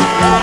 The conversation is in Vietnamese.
Oh,